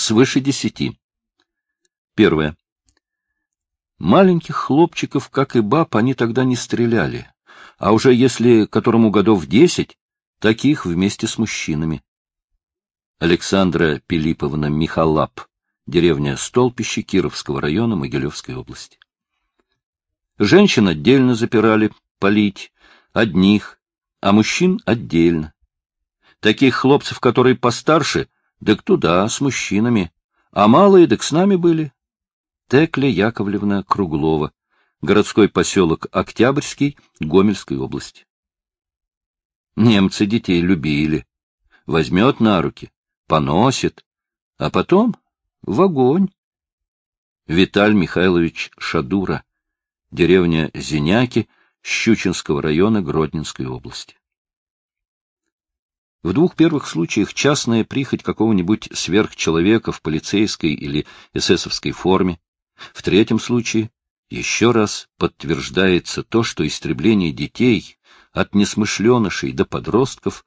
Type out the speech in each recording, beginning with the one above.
свыше десяти. Первое. Маленьких хлопчиков, как и баб, они тогда не стреляли, а уже если которому годов десять, таких вместе с мужчинами. Александра Пилиповна Михалап, деревня Столпище Кировского района Могилевской области. Женщин отдельно запирали, полить, одних, а мужчин отдельно. Таких хлопцев, которые постарше, так туда, с мужчинами, а малые, так с нами были. Текля Яковлевна Круглова, городской поселок Октябрьский, Гомельской области. Немцы детей любили. Возьмет на руки, поносит, а потом в огонь. Виталь Михайлович Шадура, деревня Зеняки, Щучинского района Гродненской области. В двух первых случаях частная прихоть какого-нибудь сверхчеловека в полицейской или эсэсовской форме. В третьем случае еще раз подтверждается то, что истребление детей от несмышленышей до подростков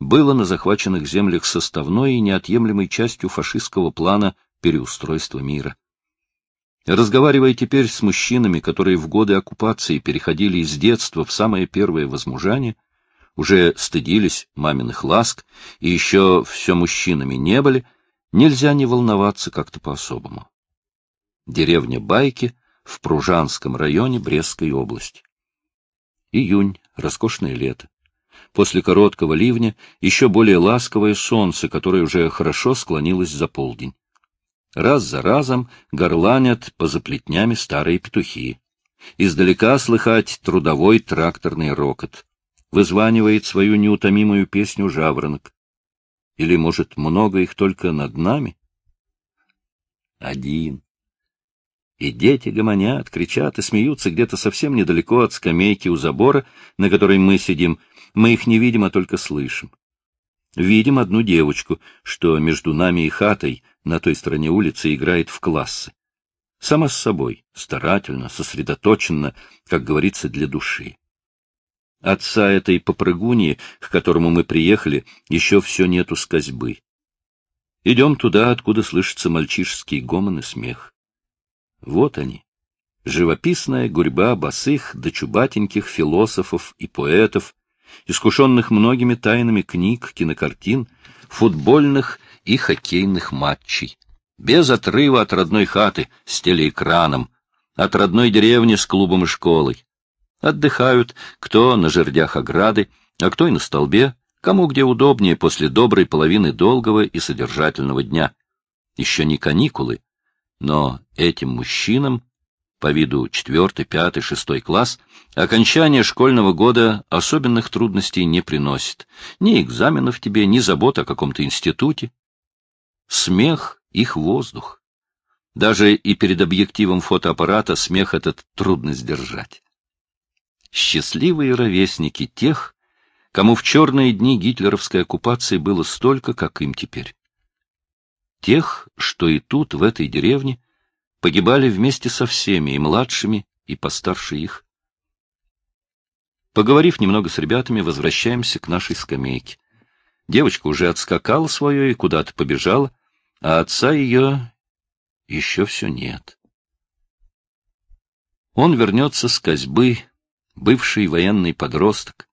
было на захваченных землях составной и неотъемлемой частью фашистского плана переустройства мира. Разговаривая теперь с мужчинами, которые в годы оккупации переходили из детства в самое первое возмужание, уже стыдились маминых ласк и еще все мужчинами не были, нельзя не волноваться как-то по-особому. Деревня Байки в Пружанском районе Брестской области. Июнь, роскошное лето. После короткого ливня еще более ласковое солнце, которое уже хорошо склонилось за полдень. Раз за разом горланят по заплетнями старые петухи. Издалека слыхать трудовой тракторный рокот. Вызванивает свою неутомимую песню жаворонок. Или, может, много их только над нами? Один. И дети гомонят, кричат и смеются где-то совсем недалеко от скамейки у забора, на которой мы сидим. Мы их не видим, а только слышим. Видим одну девочку, что между нами и хатой на той стороне улицы играет в классы. Сама с собой, старательно, сосредоточенно, как говорится, для души. Отца этой попрыгуньи, к которому мы приехали, еще все нету с козьбы. Идем туда, откуда слышится мальчишеский гомон и смех. Вот они, живописная гурьба босых да чубатеньких философов и поэтов, искушенных многими тайнами книг, кинокартин, футбольных и хоккейных матчей, без отрыва от родной хаты с телеэкраном, от родной деревни с клубом и школой. Отдыхают кто на жердях ограды, а кто и на столбе, кому где удобнее после доброй половины долгого и содержательного дня. Еще не каникулы, но этим мужчинам по виду четвертый, пятый, шестой класс, окончание школьного года особенных трудностей не приносит. Ни экзаменов тебе, ни забот о каком-то институте. Смех — их воздух. Даже и перед объективом фотоаппарата смех этот трудно сдержать. Счастливые ровесники тех, кому в черные дни гитлеровской оккупации было столько, как им теперь. Тех, что и тут, в этой деревне, погибали вместе со всеми, и младшими, и постарше их. Поговорив немного с ребятами, возвращаемся к нашей скамейке. Девочка уже отскакала свое и куда-то побежала, а отца ее еще все нет. Он вернется с козьбы, бывший военный подросток.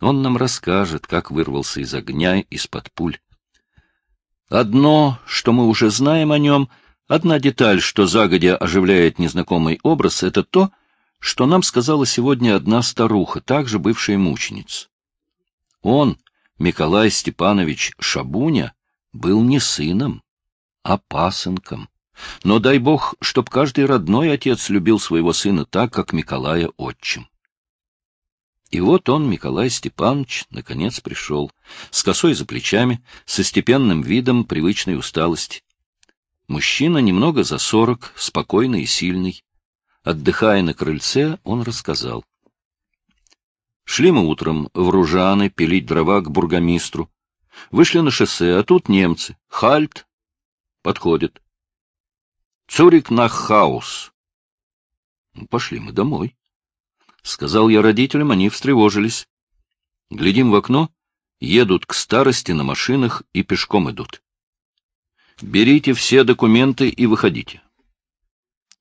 Он нам расскажет, как вырвался из огня, из-под пуль. Одно, что мы уже знаем о нем — Одна деталь, что загодя оживляет незнакомый образ, это то, что нам сказала сегодня одна старуха, также бывшая мученица. Он, Николай Степанович Шабуня, был не сыном, а пасынком. Но дай бог, чтоб каждый родной отец любил своего сына так, как Николая отчим. И вот он, Николай Степанович, наконец пришел, с косой за плечами, со степенным видом привычной усталости. Мужчина немного за сорок, спокойный и сильный. Отдыхая на крыльце, он рассказал. Шли мы утром в Ружаны пилить дрова к бургомистру. Вышли на шоссе, а тут немцы. Хальт. Подходят. Цурик на хаус. Пошли мы домой. Сказал я родителям, они встревожились. Глядим в окно, едут к старости на машинах и пешком идут. Берите все документы и выходите.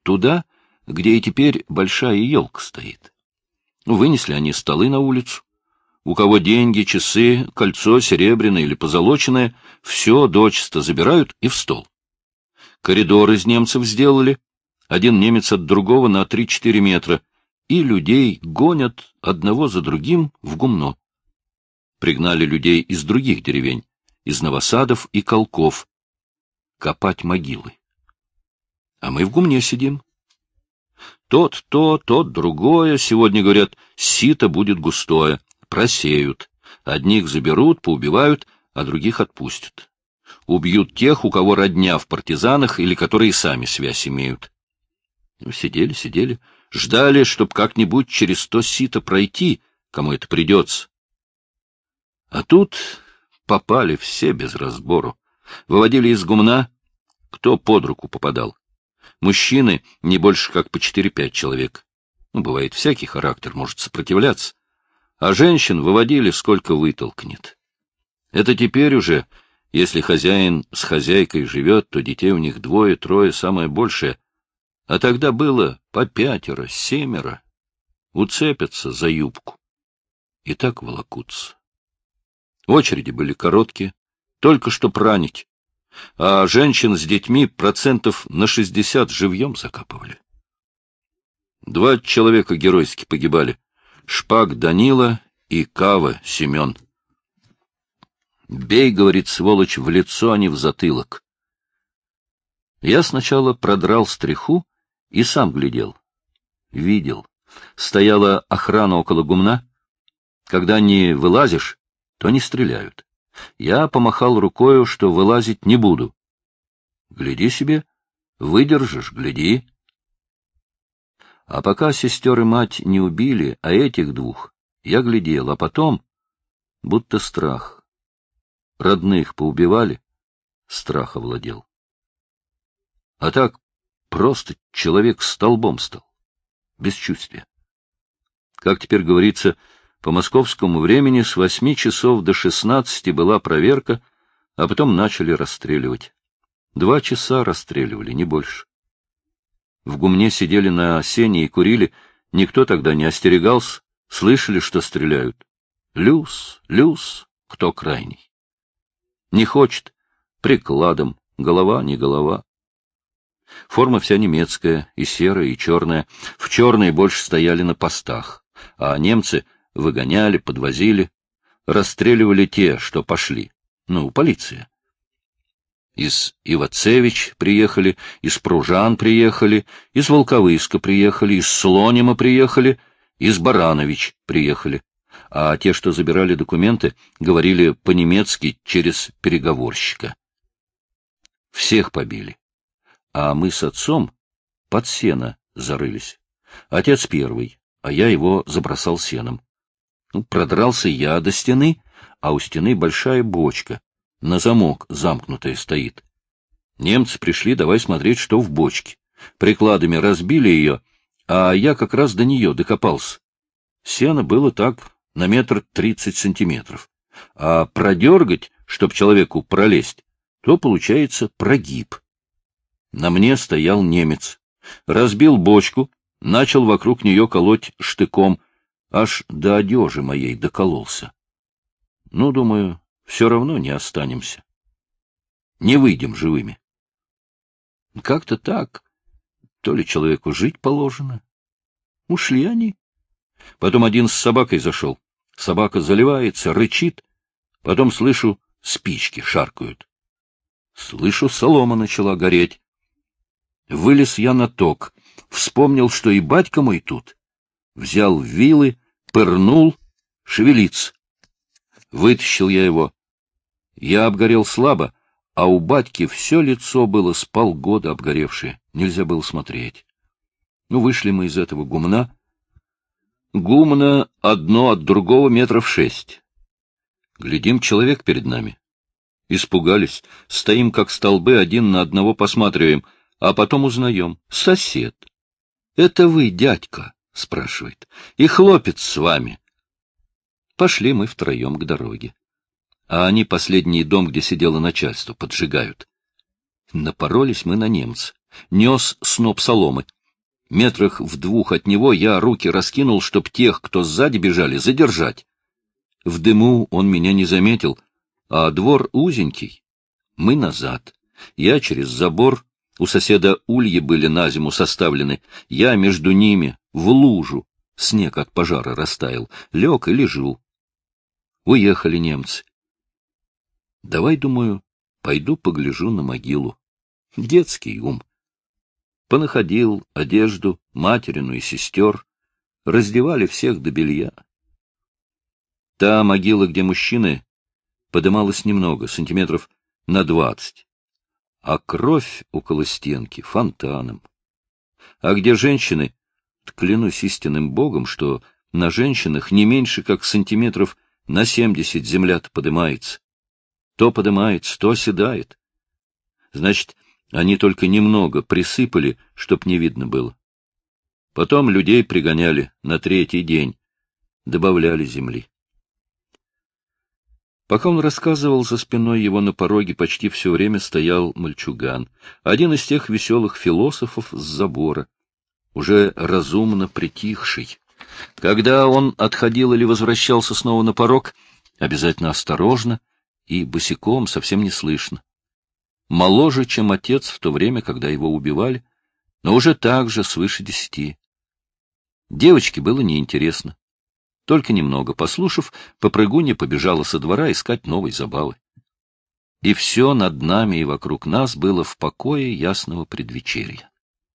Туда, где и теперь большая елка стоит. Вынесли они столы на улицу. У кого деньги, часы, кольцо серебряное или позолоченное, все дочисто забирают и в стол. Коридор из немцев сделали, один немец от другого на 3-4 метра, и людей гонят одного за другим в гумно. Пригнали людей из других деревень, из Новосадов и Колков, копать могилы. А мы в гумне сидим. Тот то, тот другое, сегодня, говорят, сито будет густое, просеют. Одних заберут, поубивают, а других отпустят. Убьют тех, у кого родня в партизанах или которые сами связь имеют. Сидели, сидели, ждали, чтоб как-нибудь через то сито пройти, кому это придется. А тут попали все без разбору. Выводили из гумна, кто под руку попадал. Мужчины не больше как по четыре-пять человек. Ну, бывает всякий характер, может сопротивляться. А женщин выводили, сколько вытолкнет. Это теперь уже, если хозяин с хозяйкой живет, то детей у них двое, трое, самое большее. А тогда было по пятеро, семеро. Уцепятся за юбку. И так волокутся. Очереди были короткие, только что пранить а женщин с детьми процентов на шестьдесят живьем закапывали. Два человека геройски погибали — Шпак Данила и Кава Семен. «Бей, — говорит сволочь, — в лицо, а не в затылок». Я сначала продрал стриху и сам глядел. Видел. Стояла охрана около гумна. Когда не вылазишь, то не стреляют. Я помахал рукою, что вылазить не буду. Гляди себе, выдержишь, гляди. А пока сестер и мать не убили, а этих двух, я глядел, а потом, будто страх. Родных поубивали, страх овладел. А так просто человек столбом стал, бесчувствие. Как теперь говорится, — по московскому времени с восьми часов до шестнадцати была проверка, а потом начали расстреливать. Два часа расстреливали, не больше. В гумне сидели на сене и курили, никто тогда не остерегался, слышали, что стреляют. Люс, люс, кто крайний. Не хочет, прикладом, голова не голова. Форма вся немецкая, и серая, и черная. В черной больше стояли на постах, а немцы выгоняли, подвозили, расстреливали те, что пошли. Ну, полиция. Из Ивацевич приехали, из Пружан приехали, из Волковыска приехали, из Слонима приехали, из Баранович приехали. А те, что забирали документы, говорили по-немецки через переговорщика. Всех побили. А мы с отцом под сено зарылись. Отец первый, а я его забросал сеном. Ну, продрался я до стены, а у стены большая бочка, на замок замкнутая стоит. Немцы пришли, давай смотреть, что в бочке. Прикладами разбили ее, а я как раз до нее докопался. Сено было так на метр тридцать сантиметров. А продергать, чтоб человеку пролезть, то получается прогиб. На мне стоял немец. Разбил бочку, начал вокруг нее колоть штыком — аж до одежи моей докололся. Ну, думаю, все равно не останемся. Не выйдем живыми. Как-то так. То ли человеку жить положено. Ушли они. Потом один с собакой зашел. Собака заливается, рычит. Потом слышу, спички шаркают. Слышу, солома начала гореть. Вылез я на ток, вспомнил, что и батька мой тут. Взял вилы, пырнул, шевелиться. Вытащил я его. Я обгорел слабо, а у батьки все лицо было с полгода обгоревшее, нельзя было смотреть. Ну, вышли мы из этого гумна. Гумна одно от другого метров шесть. Глядим, человек перед нами. Испугались, стоим как столбы, один на одного посматриваем, а потом узнаем. Сосед. Это вы, дядька. — спрашивает. — И хлопец с вами. Пошли мы втроем к дороге. А они последний дом, где сидело начальство, поджигают. Напоролись мы на немца. Нес сноп соломы. Метрах в двух от него я руки раскинул, чтоб тех, кто сзади бежали, задержать. В дыму он меня не заметил, а двор узенький. Мы назад. Я через забор, у соседа ульи были на зиму составлены, я между ними, в лужу. Снег от пожара растаял, лег и лежу. Уехали немцы. Давай, думаю, пойду погляжу на могилу. Детский ум. Понаходил одежду, материну и сестер, раздевали всех до белья. Та могила, где мужчины, подымалась немного, сантиметров на двадцать, а кровь около стенки фонтаном. А где женщины, клянусь истинным богом, что на женщинах не меньше, как сантиметров на семьдесят земля-то подымается. То подымается, то оседает. Значит, они только немного присыпали, чтоб не видно было. Потом людей пригоняли на третий день, добавляли земли. Пока он рассказывал, за спиной его на пороге почти все время стоял мальчуган, один из тех веселых философов с забора, уже разумно притихший. Когда он отходил или возвращался снова на порог, обязательно осторожно и босиком совсем не слышно моложе, чем отец в то время, когда его убивали, но уже так же свыше десяти. Девочке было неинтересно. Только немного послушав, попрыгунья побежала со двора искать новой забавы. И все над нами и вокруг нас было в покое ясного предвечерья.